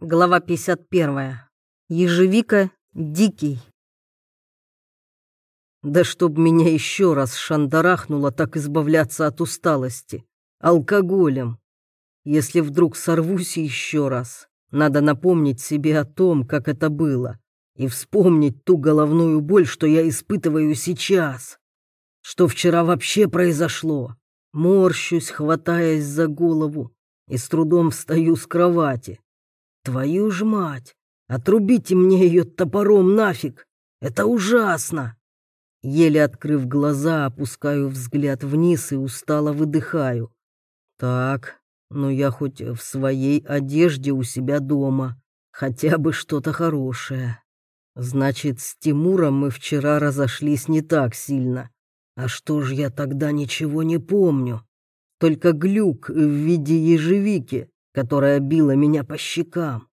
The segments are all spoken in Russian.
Глава 51. Ежевика Дикий. Да чтоб меня еще раз шандарахнуло так избавляться от усталости. Алкоголем. Если вдруг сорвусь еще раз, надо напомнить себе о том, как это было, и вспомнить ту головную боль, что я испытываю сейчас. Что вчера вообще произошло. Морщусь, хватаясь за голову, и с трудом встаю с кровати. Твою ж мать! Отрубите мне ее топором нафиг! Это ужасно! Еле открыв глаза, опускаю взгляд вниз и устало выдыхаю. Так, ну я хоть в своей одежде у себя дома. Хотя бы что-то хорошее. Значит, с Тимуром мы вчера разошлись не так сильно. А что ж я тогда ничего не помню? Только глюк в виде ежевики, которая била меня по щекам.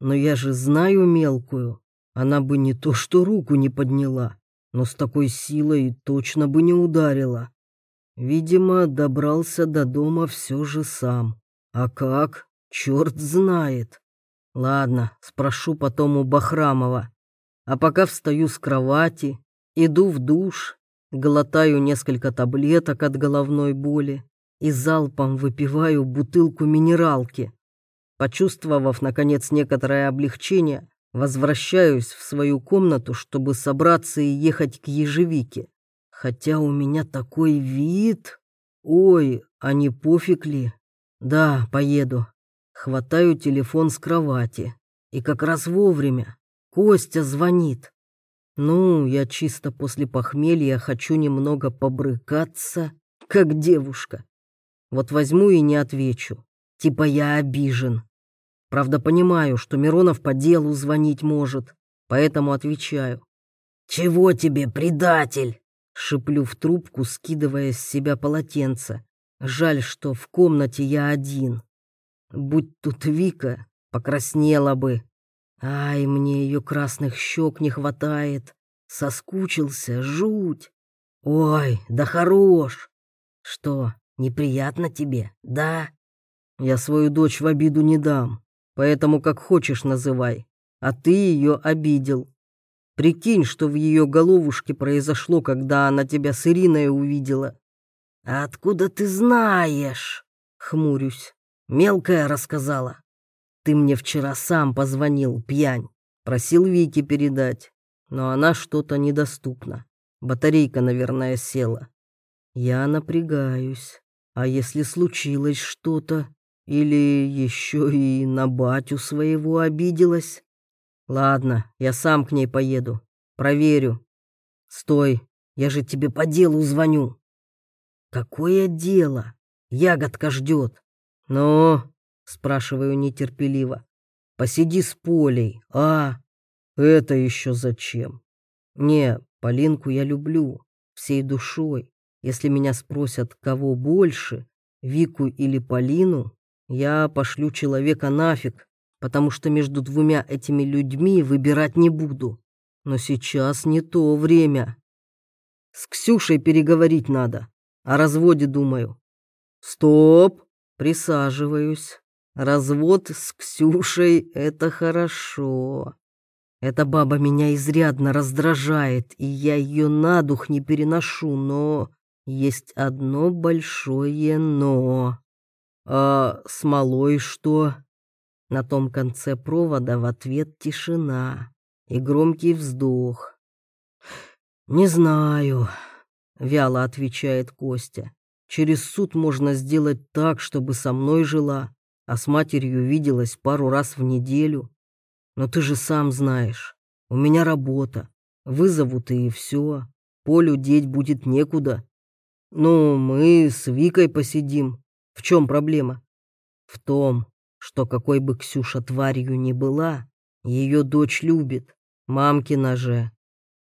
Но я же знаю мелкую, она бы не то что руку не подняла, но с такой силой точно бы не ударила. Видимо, добрался до дома все же сам. А как? Черт знает. Ладно, спрошу потом у Бахрамова. А пока встаю с кровати, иду в душ, глотаю несколько таблеток от головной боли и залпом выпиваю бутылку минералки. Почувствовав, наконец, некоторое облегчение, возвращаюсь в свою комнату, чтобы собраться и ехать к ежевике. Хотя у меня такой вид... Ой, а не пофиг ли? Да, поеду. Хватаю телефон с кровати. И как раз вовремя. Костя звонит. Ну, я чисто после похмелья хочу немного побрыкаться, как девушка. Вот возьму и не отвечу. Типа я обижен. Правда, понимаю, что Миронов по делу звонить может, поэтому отвечаю. «Чего тебе, предатель?» Шиплю в трубку, скидывая с себя полотенце. Жаль, что в комнате я один. Будь тут Вика, покраснела бы. Ай, мне ее красных щек не хватает. Соскучился, жуть. Ой, да хорош. Что, Неприятно тебе, да? Я свою дочь в обиду не дам, поэтому как хочешь называй. А ты ее обидел. Прикинь, что в ее головушке произошло, когда она тебя с Ириной увидела. А откуда ты знаешь? Хмурюсь. Мелкая рассказала. Ты мне вчера сам позвонил, пьянь. Просил Вики передать, но она что-то недоступна. Батарейка, наверное, села. Я напрягаюсь. А если случилось что-то? Или еще и на батю своего обиделась? Ладно, я сам к ней поеду. Проверю. Стой, я же тебе по делу звоню. Какое дело? Ягодка ждет. Ну, спрашиваю нетерпеливо. Посиди с Полей, а? Это еще зачем? Не, Полинку я люблю, всей душой. Если меня спросят, кого больше, Вику или Полину, я пошлю человека нафиг, потому что между двумя этими людьми выбирать не буду. Но сейчас не то время. С Ксюшей переговорить надо. О разводе думаю. Стоп, присаживаюсь. Развод с Ксюшей — это хорошо. Эта баба меня изрядно раздражает, и я ее на дух не переношу, но есть одно большое «но». «А с что?» На том конце провода в ответ тишина и громкий вздох. «Не знаю», — вяло отвечает Костя. «Через суд можно сделать так, чтобы со мной жила, а с матерью виделась пару раз в неделю. Но ты же сам знаешь, у меня работа, вызовут и все, Полю деть будет некуда, ну, мы с Викой посидим. В чем проблема? В том, что какой бы Ксюша тварью ни была, ее дочь любит, мамкина же.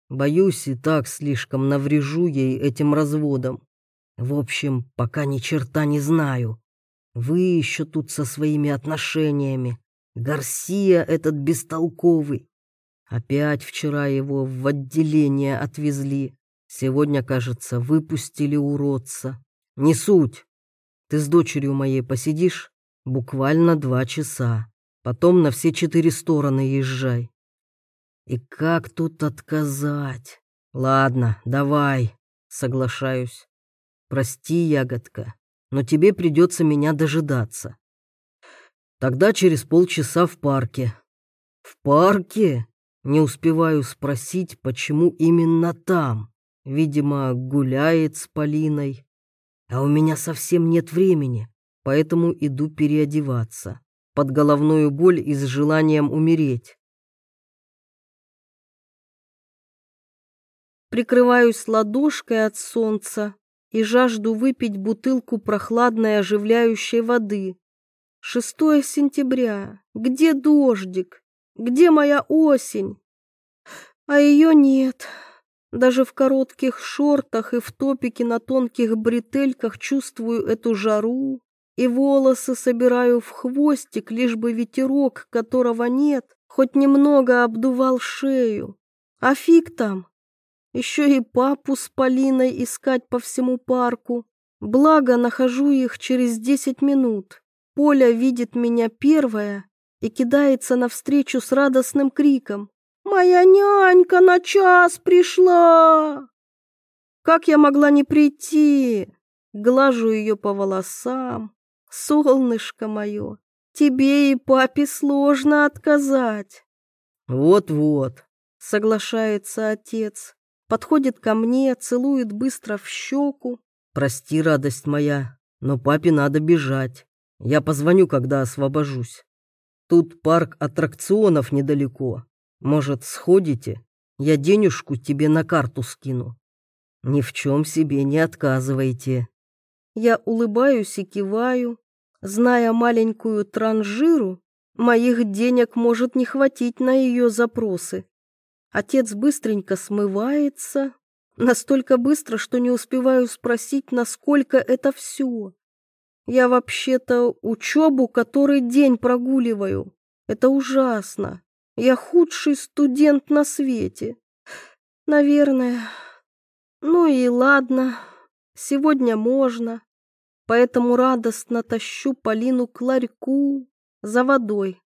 Боюсь, и так слишком наврежу ей этим разводом. В общем, пока ни черта не знаю. Вы еще тут со своими отношениями. Гарсия этот бестолковый. Опять вчера его в отделение отвезли. Сегодня, кажется, выпустили уродца. Не суть. Ты с дочерью моей посидишь? Буквально два часа. Потом на все четыре стороны езжай. И как тут отказать? Ладно, давай, соглашаюсь. Прости, ягодка, но тебе придется меня дожидаться. Тогда через полчаса в парке. В парке? Не успеваю спросить, почему именно там. Видимо, гуляет с Полиной. А у меня совсем нет времени, поэтому иду переодеваться. Под головную боль и с желанием умереть. Прикрываюсь ладошкой от солнца и жажду выпить бутылку прохладной оживляющей воды. 6 сентября. Где дождик? Где моя осень? А ее нет. Даже в коротких шортах и в топике на тонких бретельках чувствую эту жару, и волосы собираю в хвостик, лишь бы ветерок, которого нет, хоть немного обдувал шею. А фиг там. Еще и папу с Полиной искать по всему парку. Благо, нахожу их через десять минут. Поля видит меня первая и кидается навстречу с радостным криком. Моя нянька на час пришла. Как я могла не прийти? Глажу ее по волосам. Солнышко мое, тебе и папе сложно отказать. Вот-вот, соглашается отец. Подходит ко мне, целует быстро в щеку. Прости, радость моя, но папе надо бежать. Я позвоню, когда освобожусь. Тут парк аттракционов недалеко. Может, сходите? Я денежку тебе на карту скину. Ни в чем себе не отказывайте. Я улыбаюсь и киваю. Зная маленькую транжиру, моих денег может не хватить на ее запросы. Отец быстренько смывается, настолько быстро, что не успеваю спросить, насколько это все. Я вообще-то учебу который день прогуливаю. Это ужасно. Я худший студент на свете. Наверное. Ну и ладно, сегодня можно. Поэтому радостно тащу Полину к ларьку за водой.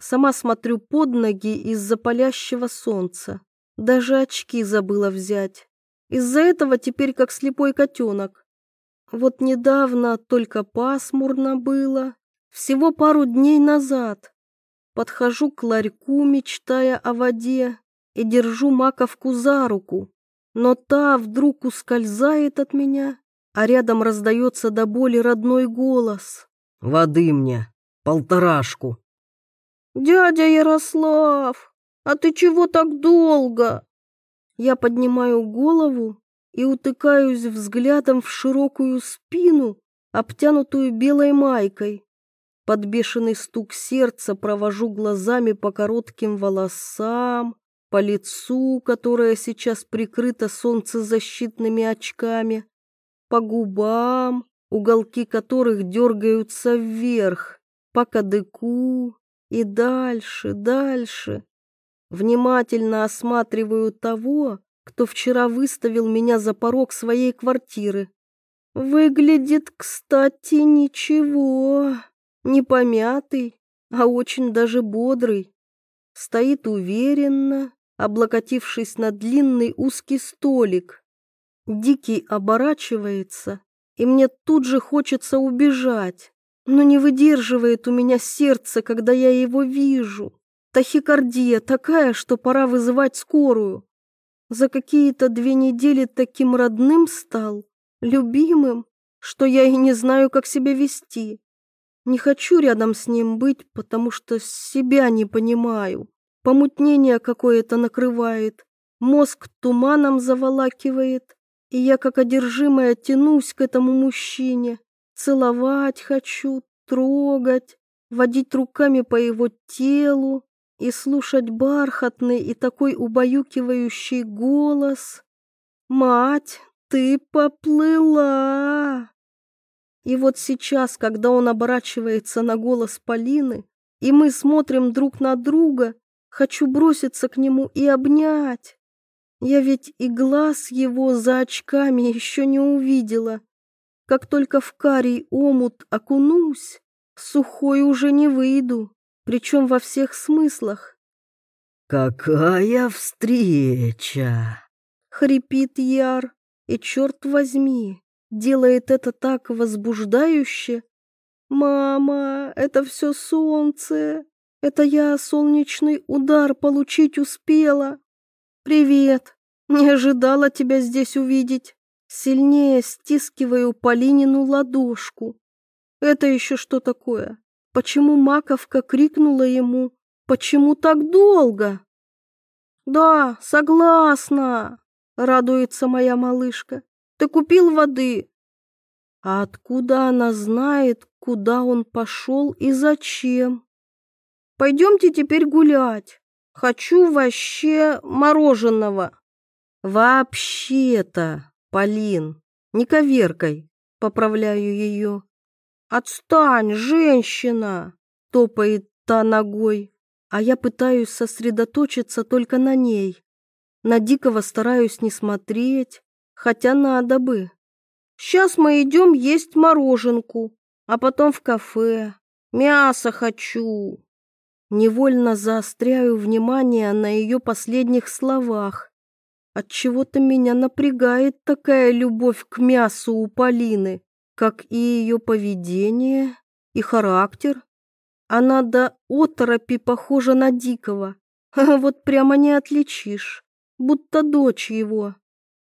Сама смотрю под ноги из-за палящего солнца. Даже очки забыла взять. Из-за этого теперь как слепой котенок. Вот недавно только пасмурно было. Всего пару дней назад. Подхожу к ларьку, мечтая о воде, и держу маковку за руку. Но та вдруг ускользает от меня, а рядом раздается до боли родной голос. «Воды мне, полторашку». «Дядя Ярослав, а ты чего так долго?» Я поднимаю голову и утыкаюсь взглядом в широкую спину, обтянутую белой майкой. Под бешеный стук сердца провожу глазами по коротким волосам, по лицу, которое сейчас прикрыто солнцезащитными очками, по губам, уголки которых дергаются вверх, по кадыку и дальше, дальше. Внимательно осматриваю того, кто вчера выставил меня за порог своей квартиры. Выглядит, кстати, ничего. Не помятый, а очень даже бодрый. Стоит уверенно, облокотившись на длинный узкий столик. Дикий оборачивается, и мне тут же хочется убежать, но не выдерживает у меня сердце, когда я его вижу. Тахикардия такая, что пора вызывать скорую. За какие-то две недели таким родным стал, любимым, что я и не знаю, как себя вести. Не хочу рядом с ним быть, потому что себя не понимаю. Помутнение какое-то накрывает, мозг туманом заволакивает, и я как одержимая тянусь к этому мужчине. Целовать хочу, трогать, водить руками по его телу и слушать бархатный и такой убаюкивающий голос. «Мать, ты поплыла!» И вот сейчас, когда он оборачивается на голос Полины, и мы смотрим друг на друга, хочу броситься к нему и обнять. Я ведь и глаз его за очками еще не увидела. Как только в карий омут окунусь, сухой уже не выйду. причем во всех смыслах. «Какая встреча!» — хрипит Яр, и, черт возьми, делает это так возбуждающе. «Мама, это все солнце! Это я солнечный удар получить успела! Привет! Не ожидала тебя здесь увидеть!» Сильнее стискиваю Полинину ладошку. Это еще что такое? Почему Маковка крикнула ему «Почему так долго?» «Да, согласна!» — радуется моя малышка. «Ты купил воды?» А откуда она знает, куда он пошел и зачем? «Пойдемте теперь гулять. Хочу вообще мороженого». «Вообще-то, Полин, не коверкой», — поправляю ее. «Отстань, женщина!» — топает та ногой, а я пытаюсь сосредоточиться только на ней. На Дикого стараюсь не смотреть, хотя надо бы. Сейчас мы идем есть мороженку, а потом в кафе. Мясо хочу. Невольно заостряю внимание на ее последних словах. Отчего-то меня напрягает такая любовь к мясу у Полины как и ее поведение и характер. Она до оторопи похожа на Дикого, вот прямо не отличишь, будто дочь его.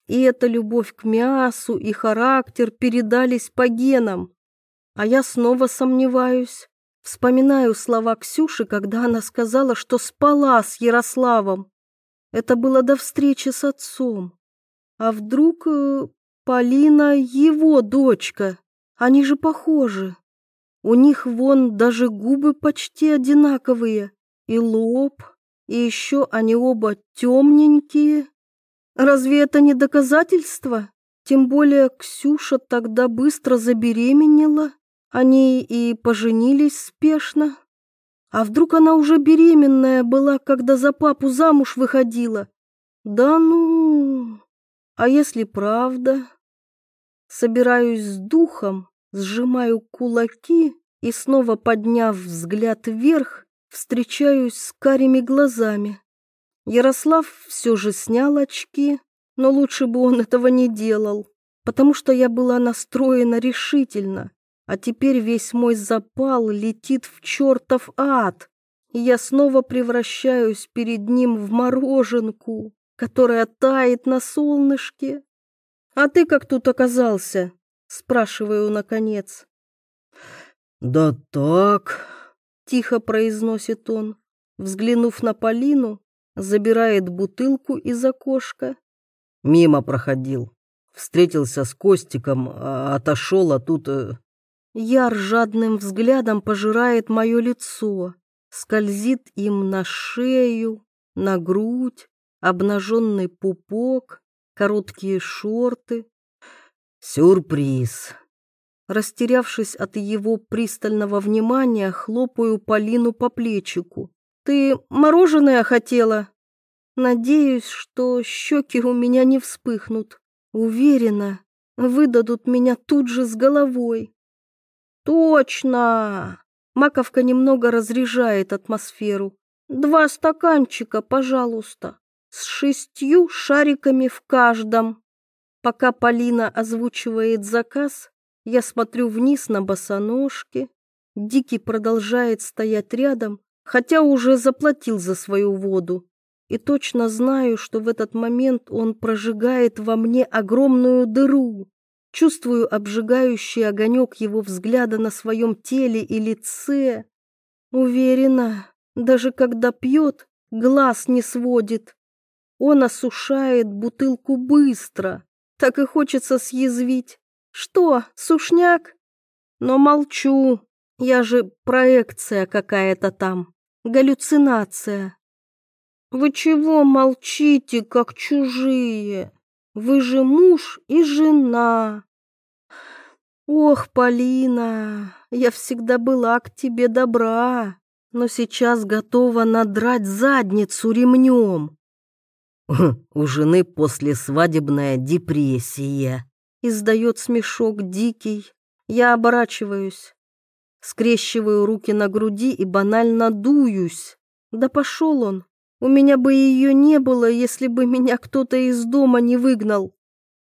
И эта любовь к мясу и характер передались по генам. А я снова сомневаюсь. Вспоминаю слова Ксюши, когда она сказала, что спала с Ярославом. Это было до встречи с отцом. А вдруг э, Полина его дочка. Они же похожи. У них вон даже губы почти одинаковые, и лоб, и еще они оба темненькие. Разве это не доказательство? Тем более Ксюша тогда быстро забеременела, они и поженились спешно. А вдруг она уже беременная была, когда за папу замуж выходила? Да ну, а если правда? Собираюсь с духом, сжимаю кулаки и, снова подняв взгляд вверх, встречаюсь с карими глазами. Ярослав все же снял очки, но лучше бы он этого не делал, потому что я была настроена решительно, а теперь весь мой запал летит в чертов ад, и я снова превращаюсь перед ним в мороженку, которая тает на солнышке. «А ты как тут оказался?» — спрашиваю наконец. «Да так», — тихо произносит он, взглянув на Полину, забирает бутылку из окошка. «Мимо проходил, встретился с Костиком, а отошел, а тут...» э... Яр жадным взглядом пожирает мое лицо, скользит им на шею, на грудь, обнаженный пупок, короткие шорты. Сюрприз. Растерявшись от его пристального внимания, хлопаю Полину по плечику. «Ты мороженое хотела?» «Надеюсь, что щеки у меня не вспыхнут. Уверена, выдадут меня тут же с головой». «Точно!» Маковка немного разряжает атмосферу. «Два стаканчика, пожалуйста» с шестью шариками в каждом. Пока Полина озвучивает заказ, я смотрю вниз на босоножки. Дикий продолжает стоять рядом, хотя уже заплатил за свою воду. И точно знаю, что в этот момент он прожигает во мне огромную дыру. Чувствую обжигающий огонек его взгляда на своем теле и лице. Уверена, даже когда пьет, глаз не сводит. Он осушает бутылку быстро. Так и хочется съязвить. Что, сушняк? Но молчу. Я же проекция какая-то там. Галлюцинация. Вы чего молчите, как чужие? Вы же муж и жена. Ох, Полина, я всегда была к тебе добра, но сейчас готова надрать задницу ремнем. У жены послесвадебная депрессия. Издает смешок дикий. Я оборачиваюсь. Скрещиваю руки на груди и банально дуюсь. Да пошел он. У меня бы ее не было, если бы меня кто-то из дома не выгнал.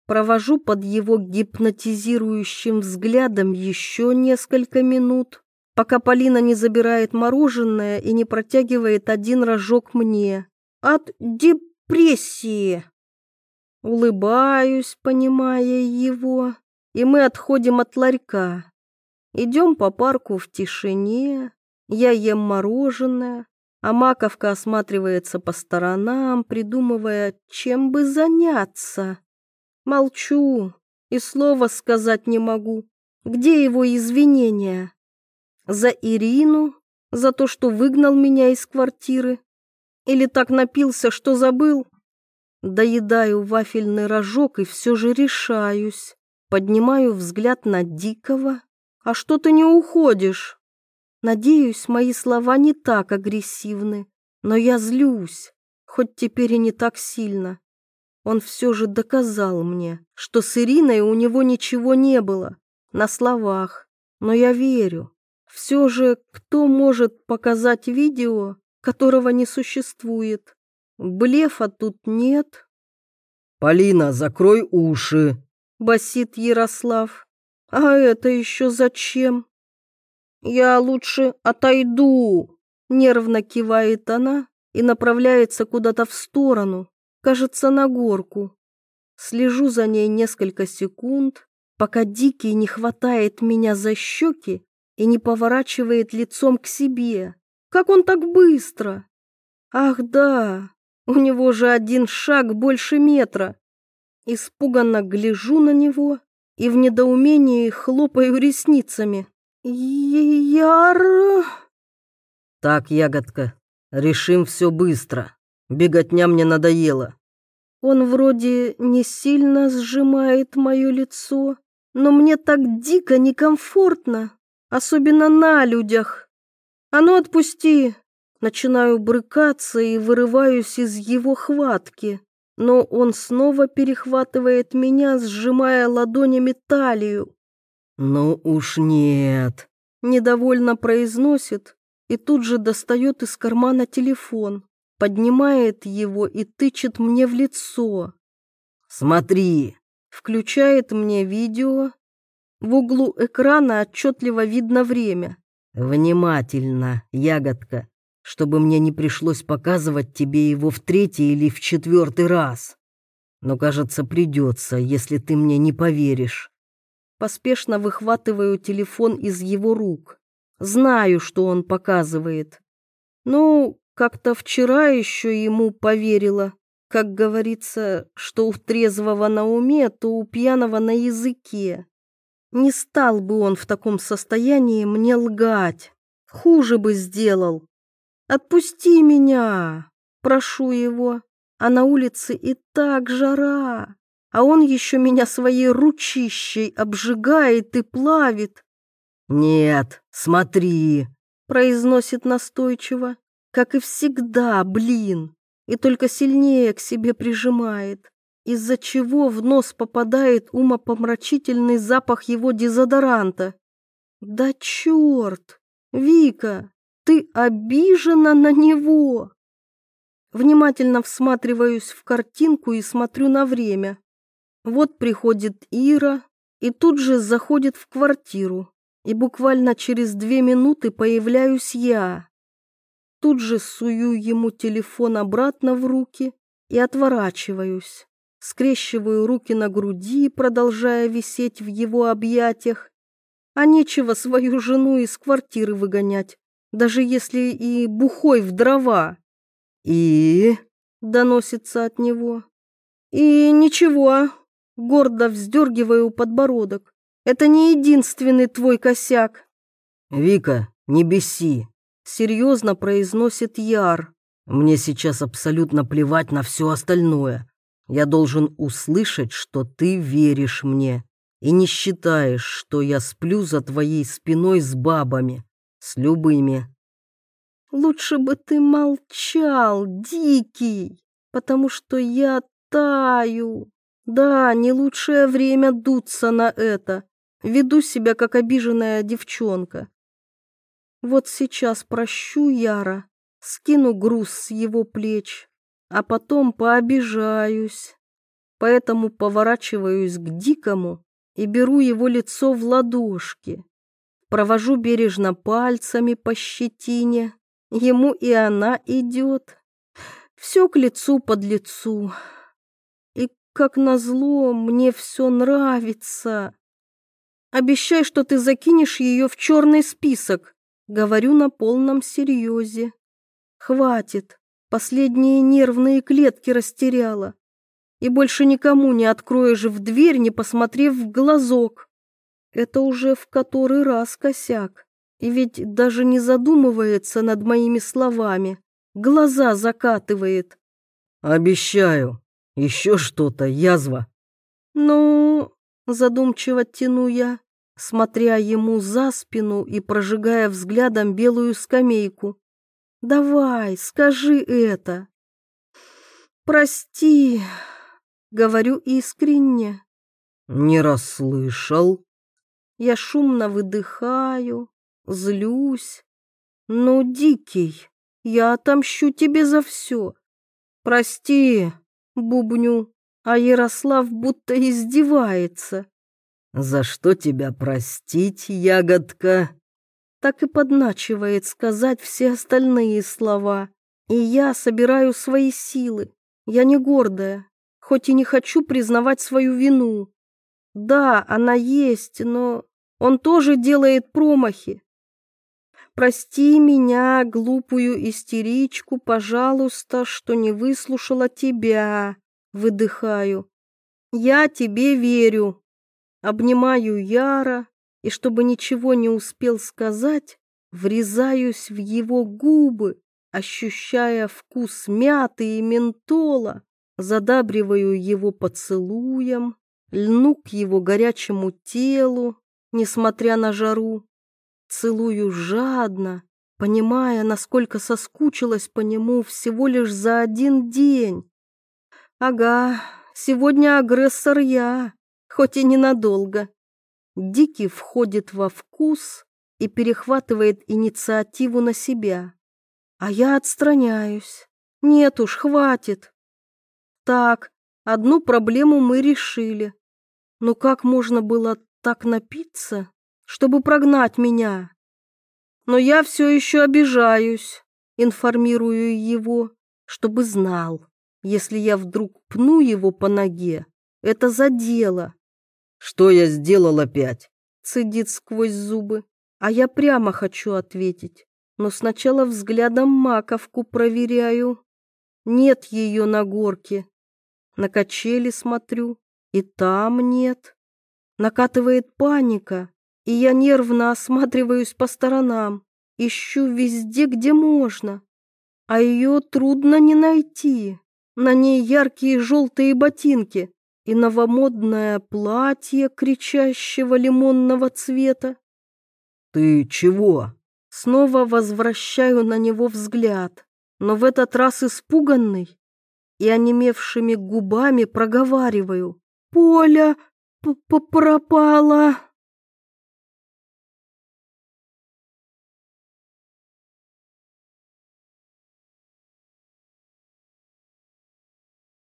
Провожу под его гипнотизирующим взглядом еще несколько минут, пока Полина не забирает мороженое и не протягивает один рожок мне. От депрессии. Улыбаюсь, понимая его, и мы отходим от ларька. Идем по парку в тишине, я ем мороженое, а Маковка осматривается по сторонам, придумывая, чем бы заняться. Молчу и слова сказать не могу. Где его извинения? За Ирину? За то, что выгнал меня из квартиры? Или так напился, что забыл? Доедаю вафельный рожок и все же решаюсь. Поднимаю взгляд на Дикого. А что ты не уходишь? Надеюсь, мои слова не так агрессивны, но я злюсь, хоть теперь и не так сильно. Он все же доказал мне, что с Ириной у него ничего не было, на словах. Но я верю. Все же, кто может показать видео, которого не существует? Блефа тут нет. «Полина, закрой уши!» — басит Ярослав. «А это еще зачем?» «Я лучше отойду!» — нервно кивает она и направляется куда-то в сторону, кажется, на горку. Слежу за ней несколько секунд, пока Дикий не хватает меня за щеки и не поворачивает лицом к себе. Как он так быстро? Ах да, у него же один шаг больше метра. Испуганно гляжу на него и в недоумении хлопаю ресницами. Яр... Так, ягодка, решим все быстро. Беготня мне надоела. Он вроде не сильно сжимает мое лицо, но мне так дико некомфортно, особенно на людях. А ну отпусти. Начинаю брыкаться и вырываюсь из его хватки, но он снова перехватывает меня, сжимая ладонями талию. «Ну уж нет», — недовольно произносит и тут же достает из кармана телефон поднимает его и тычет мне в лицо. «Смотри!» Включает мне видео. В углу экрана отчетливо видно время. «Внимательно, ягодка, чтобы мне не пришлось показывать тебе его в третий или в четвертый раз. Но, кажется, придется, если ты мне не поверишь». Поспешно выхватываю телефон из его рук. Знаю, что он показывает. Ну, как-то вчера еще ему поверила. Как говорится, что у трезвого на уме, то у пьяного на языке. Не стал бы он в таком состоянии мне лгать. Хуже бы сделал. Отпусти меня, прошу его. А на улице и так жара. А он еще меня своей ручищей обжигает и плавит. «Нет, смотри», — произносит настойчиво как и всегда, блин, и только сильнее к себе прижимает, из-за чего в нос попадает умопомрачительный запах его дезодоранта. Да черт! Вика, ты обижена на него! Внимательно всматриваюсь в картинку и смотрю на время. Вот приходит Ира и тут же заходит в квартиру, и буквально через две минуты появляюсь я. Тут же сую ему телефон обратно в руки и отворачиваюсь. Скрещиваю руки на груди, продолжая висеть в его объятиях. А нечего свою жену из квартиры выгонять, даже если и бухой в дрова. «И?» — доносится от него. «И ничего», — гордо вздергиваю подбородок. «Это не единственный твой косяк». «Вика, не беси серьезно произносит Яр. «Мне сейчас абсолютно плевать на все остальное. Я должен услышать, что ты веришь мне и не считаешь, что я сплю за твоей спиной с бабами, с любыми». «Лучше бы ты молчал, дикий, потому что я таю. Да, не лучшее время дуться на это. Веду себя, как обиженная девчонка. Вот сейчас прощу Яра, скину груз с его плеч, а потом пообижаюсь. Поэтому поворачиваюсь к Дикому и беру его лицо в ладошки. Провожу бережно пальцами по щетине. Ему и она идет. Все к лицу под лицу. И, как назло, мне все нравится. Обещай, что ты закинешь ее в черный список. Говорю на полном серьезе. Хватит. Последние нервные клетки растеряла. И больше никому не откроешь в дверь, не посмотрев в глазок. Это уже в который раз косяк. И ведь даже не задумывается над моими словами. Глаза закатывает. Обещаю. Еще что-то, язва. Ну, задумчиво тяну я, смотря ему за спину и прожигая взглядом белую скамейку. Давай, скажи это. Прости, говорю искренне. Не расслышал. Я шумно выдыхаю, злюсь. Ну, дикий, я отомщу тебе за все. Прости, бубню, а Ярослав будто издевается. За что тебя простить, ягодка? Так и подначивает сказать все остальные слова. И я собираю свои силы. Я не гордая, хоть и не хочу признавать свою вину. Да, она есть, но он тоже делает промахи. Прости меня, глупую истеричку, пожалуйста, что не выслушала тебя. Выдыхаю. Я тебе верю. Обнимаю Яра и, чтобы ничего не успел сказать, врезаюсь в его губы, ощущая вкус мяты и ментола, задабриваю его поцелуем, льну к его горячему телу, несмотря на жару. Целую жадно, понимая, насколько соскучилась по нему всего лишь за один день. Ага, сегодня агрессор я, хоть и ненадолго. Дикий входит во вкус и перехватывает инициативу на себя. А я отстраняюсь. Нет уж, хватит. Так, одну проблему мы решили. Но как можно было так напиться, чтобы прогнать меня. Но я все еще обижаюсь, информирую его, чтобы знал, если я вдруг пну его по ноге, это за дело. Что я сделал опять? Цедит сквозь зубы, а я прямо хочу ответить, но сначала взглядом маковку проверяю. Нет ее на горке. На качели смотрю, и там нет. Накатывает паника, и я нервно осматриваюсь по сторонам, ищу везде, где можно. А ее трудно не найти. На ней яркие желтые ботинки и новомодное платье кричащего лимонного цвета. «Ты чего?» Снова возвращаю на него взгляд, но в этот раз испуганный и онемевшими губами проговариваю. «Поля п пропала!»